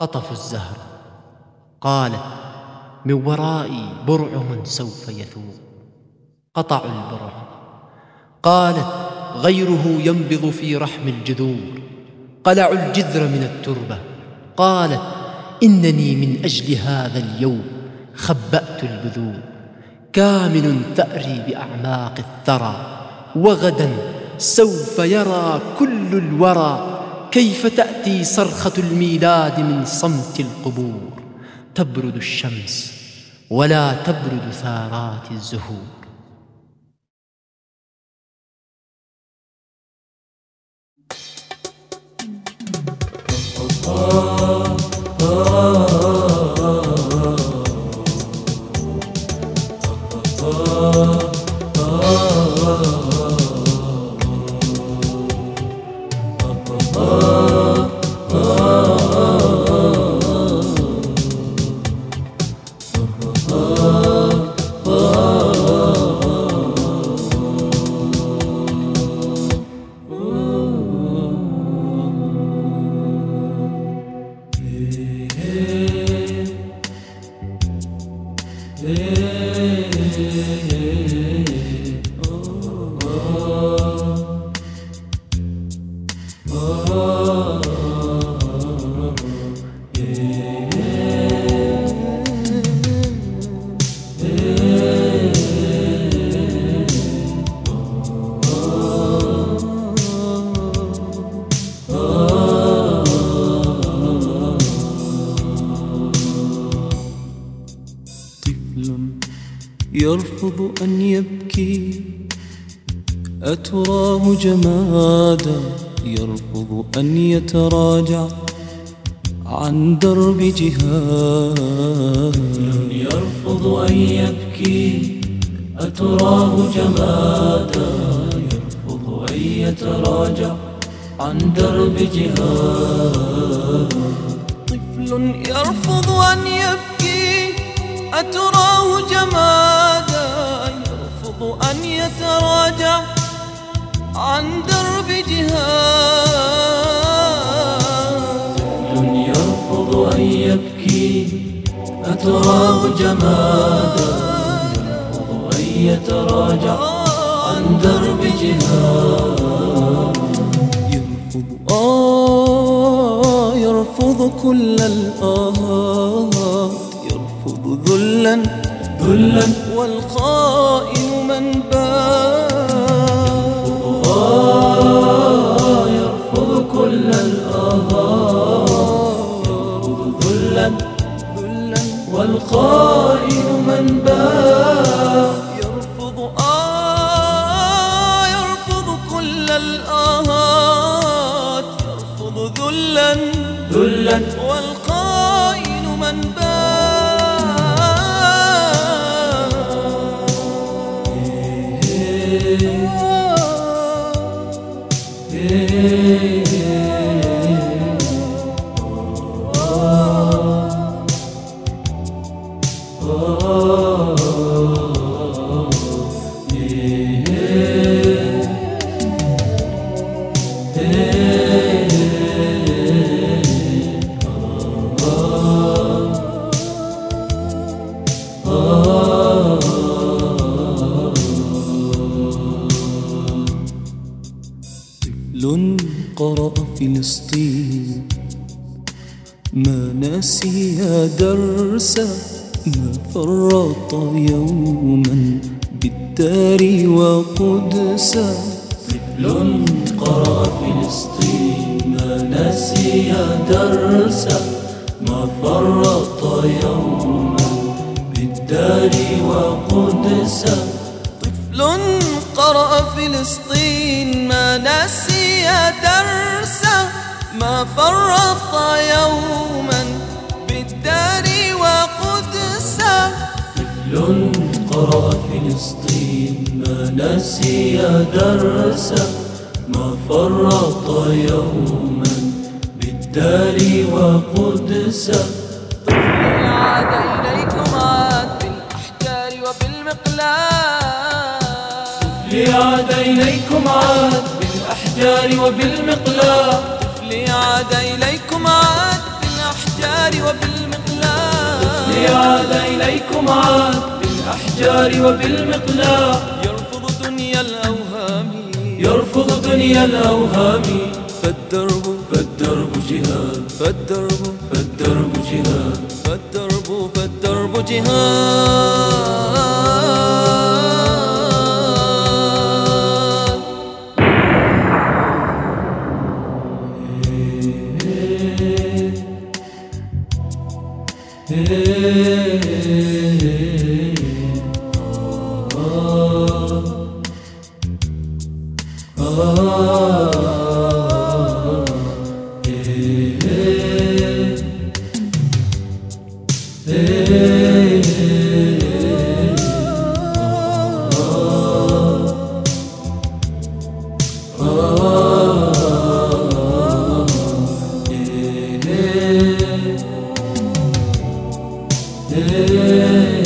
قطفوا الزهر. قالت من ورائي برعم سوف يثوب. قطعوا البرع. قالت غيره ينبض في رحم الجذور. قلعوا الجذر من التربة. قالت إنني من أجل هذا اليوم خبأت البذور. كامن ثاري بأعماق الثرى وغدا سوف يرى كل الورى. كيف تأتي صرخة الميلاد من صمت القبور؟ تبرد الشمس ولا تبرد ثارات الزهور. يرفض أن يبكي. أتراه جمادا يرفض أن يتراجع عن درب جهاد. يرفض أن يبكي. أتراه جمادا يرفض أن يتراجع عن درب جهاد. طفل يرفض أن يبكي. أتراه جمادا يرفض أن يتراجع عن درب جهاد. يرفض أن يبكي. أتراه جمادا يرفض أن يتراجع عن درب جهاد. يرفض آه يرفض كل الآهات. ذلا ذلا. والخائن من بات آه يرفض كل يرفض ذلا ذلا والخائن من بات يرفض آه يرفض كل الآهات يرفض ذلا ذلا. والخائن من بات فلسطين ما نسي درسا ما فرط يوما بالدار وقدسا طفل قرأ فلسطين ما نسي درسا ما فرط يوما بالدار وقدسا طفل قرأ فلسطين ما نسي درسا ما فرط يوما بالدار وقدسا طفل قرأ فلسطين ما نسي درسا ما فرط يوما بالدار وقدسا عاد إليكم عاد بالأحجار وبالمقلاة لعاد إليكم عاد بالأحجار وبالمقلاة عاد إليكم عاد بالأحجار عاد إليكم عاد بالأحجار وبالمقلاع يرفض دنيا الأوهام. يرفض دنيا الأوهام. فالدرب. فالدرب جهاد فالدرب. فالدرب جهاد فالدرب. فالدرب جهاد Ei.